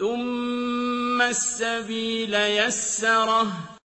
ثُمَّ السَّبِيلَ يَسَّرَهُ